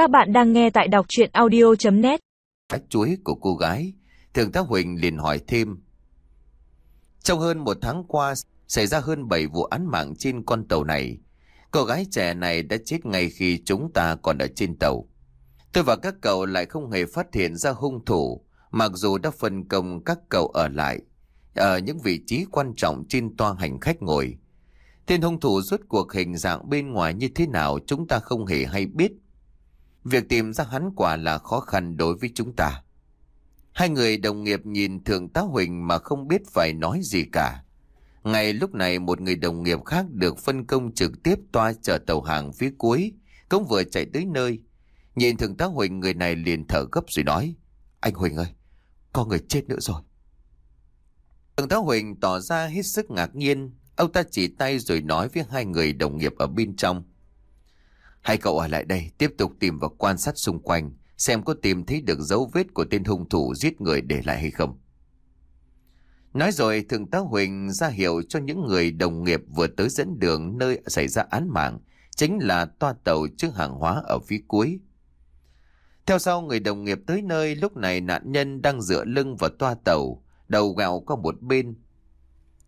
Các bạn đang nghe tại đọc chuyện audio.net Cách chuối của cô gái, Thượng tá Huỳnh liền hỏi thêm. Trong hơn một tháng qua, xảy ra hơn 7 vụ án mạng trên con tàu này. Cô gái trẻ này đã chết ngay khi chúng ta còn ở trên tàu. Tôi và các cậu lại không hề phát hiện ra hung thủ, mặc dù đã phân công các cậu ở lại, ở những vị trí quan trọng trên toa hành khách ngồi. Tên hung thủ rốt cuộc hình dạng bên ngoài như thế nào chúng ta không hề hay biết. Việc tìm ra hắn quả là khó khăn đối với chúng ta. Hai người đồng nghiệp nhìn Thượng tá Huỳnh mà không biết phải nói gì cả. Ngay lúc này một người đồng nghiệp khác được phân công trực tiếp toa chở tàu hàng phía cuối, cũng vừa chạy tới nơi. Nhìn Thượng tá Huỳnh người này liền thở gấp rồi nói, Anh Huỳnh ơi, có người chết nữa rồi. Thượng tá Huỳnh tỏ ra hết sức ngạc nhiên, ông ta chỉ tay rồi nói với hai người đồng nghiệp ở bên trong. Hai cậu ở lại đây tiếp tục tìm và quan sát xung quanh xem có tìm thấy được dấu vết của tên hung thủ giết người để lại hay không. Nói rồi Thượng tá Huỳnh ra hiệu cho những người đồng nghiệp vừa tới dẫn đường nơi xảy ra án mạng chính là toa tàu chứa hàng hóa ở phía cuối. Theo sau người đồng nghiệp tới nơi lúc này nạn nhân đang dựa lưng vào toa tàu, đầu gạo qua một bên.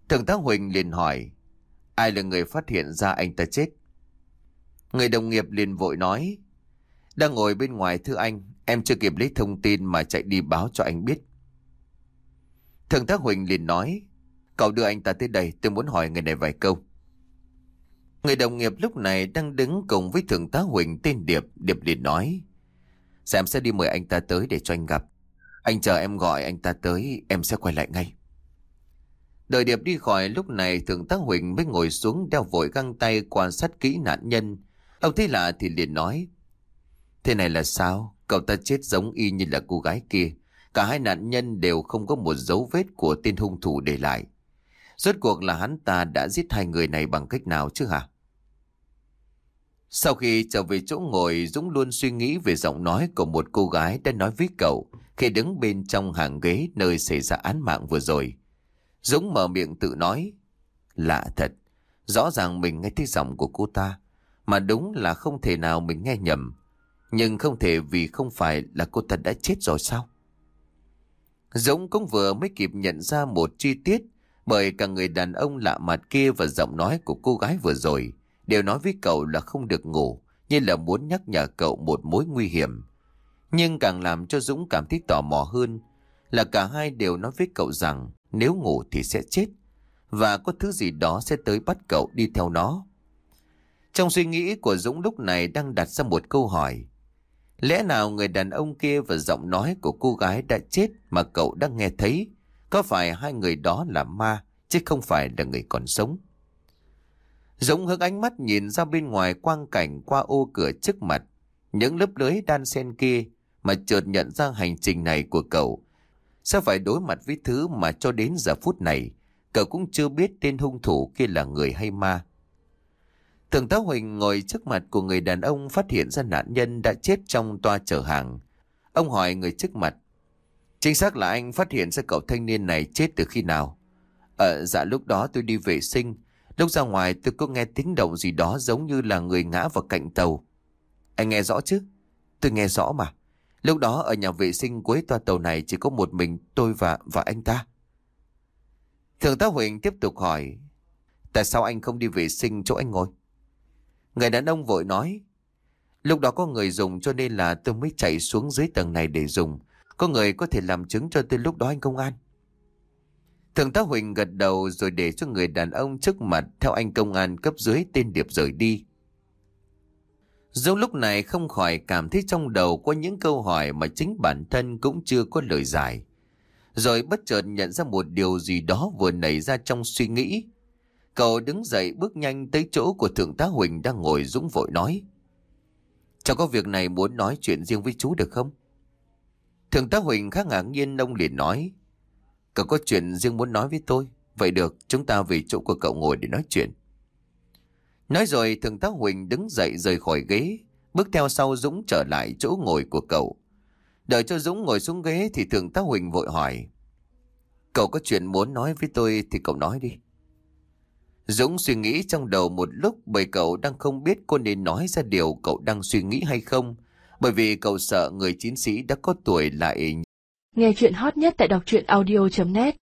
Thượng tá Huỳnh liền hỏi, ai là người phát hiện ra anh ta chết? Người đồng nghiệp liền vội nói, đang ngồi bên ngoài thưa anh, em chưa kịp lấy thông tin mà chạy đi báo cho anh biết. Thượng tá Huỳnh liền nói, cậu đưa anh ta tới đây, tôi muốn hỏi người này vài câu. Người đồng nghiệp lúc này đang đứng cùng với thượng tá Huỳnh tên Điệp, Điệp liền nói, Dạ em sẽ đi mời anh ta tới để cho anh gặp. Anh chờ em gọi anh ta tới, em sẽ quay lại ngay. Đợi Điệp đi khỏi lúc này Thượng tá Huỳnh mới ngồi xuống đeo vội găng tay quan sát kỹ nạn nhân. Ông thấy lạ thì liền nói. Thế này là sao? Cậu ta chết giống y như là cô gái kia. Cả hai nạn nhân đều không có một dấu vết của tên hung thủ để lại. Rốt cuộc là hắn ta đã giết hai người này bằng cách nào chứ hả? Sau khi trở về chỗ ngồi, Dũng luôn suy nghĩ về giọng nói của một cô gái đã nói với cậu khi đứng bên trong hàng ghế nơi xảy ra án mạng vừa rồi. Dũng mở miệng tự nói. Lạ thật, rõ ràng mình nghe thấy giọng của cô ta, mà đúng là không thể nào mình nghe nhầm. Nhưng không thể vì không phải là cô ta đã chết rồi sao? Dũng cũng vừa mới kịp nhận ra một chi tiết bởi cả người đàn ông lạ mặt kia và giọng nói của cô gái vừa rồi đều nói với cậu là không được ngủ, như là muốn nhắc nhở cậu một mối nguy hiểm. Nhưng càng làm cho Dũng cảm thấy tò mò hơn là cả hai đều nói với cậu rằng nếu ngủ thì sẽ chết và có thứ gì đó sẽ tới bắt cậu đi theo nó. Trong suy nghĩ của Dũng lúc này đang đặt ra một câu hỏi. Lẽ nào người đàn ông kia và giọng nói của cô gái đã chết mà cậu đang nghe thấy có phải hai người đó là ma chứ không phải là người còn sống? Dũng hướng ánh mắt nhìn ra bên ngoài quang cảnh qua ô cửa trước mặt. Những lớp lưới đan sen kia mà chợt nhận ra hành trình này của cậu. Sẽ phải đối mặt với thứ mà cho đến giờ phút này, cậu cũng chưa biết tên hung thủ kia là người hay ma. Thượng tá Huỳnh ngồi trước mặt của người đàn ông phát hiện ra nạn nhân đã chết trong toa chở hàng. Ông hỏi người trước mặt. Chính xác là anh phát hiện ra cậu thanh niên này chết từ khi nào? Ờ, dạ lúc đó tôi đi vệ sinh. Lúc ra ngoài tôi có nghe tiếng động gì đó giống như là người ngã vào cạnh tàu. Anh nghe rõ chứ? Tôi nghe rõ mà. Lúc đó ở nhà vệ sinh cuối toa tàu này chỉ có một mình tôi và và anh ta. Thượng tá Huỳnh tiếp tục hỏi. Tại sao anh không đi vệ sinh chỗ anh ngồi? Người đàn ông vội nói. Lúc đó có người dùng cho nên là tôi mới chạy xuống dưới tầng này để dùng. Có người có thể làm chứng cho tôi lúc đó anh công an. Thượng tá Huỳnh gật đầu rồi để cho người đàn ông trước mặt theo anh công an cấp dưới tên Điệp rời đi. Dẫu lúc này không khỏi cảm thấy trong đầu có những câu hỏi mà chính bản thân cũng chưa có lời giải. Rồi bất chợt nhận ra một điều gì đó vừa nảy ra trong suy nghĩ. Cậu đứng dậy bước nhanh tới chỗ của Thượng tá Huỳnh đang ngồi dũng vội nói. Cháu có việc này muốn nói chuyện riêng với chú được không? Thượng tá Huỳnh khá ngạc nhiên ông liền nói. Cậu có chuyện riêng muốn nói với tôi. Vậy được, chúng ta về chỗ của cậu ngồi để nói chuyện. Nói rồi Thượng tá Huỳnh đứng dậy rời khỏi ghế, bước theo sau Dũng trở lại chỗ ngồi của cậu. Đợi cho Dũng ngồi xuống ghế thì Thượng tá Huỳnh vội hỏi. Cậu có chuyện muốn nói với tôi thì cậu nói đi. Dũng suy nghĩ trong đầu một lúc bởi cậu đang không biết cô nên nói ra điều cậu đang suy nghĩ hay không. Bởi vì cậu sợ người chiến sĩ đã có tuổi lại Nghe chuyện hot nhất tại đọc truyện audio.net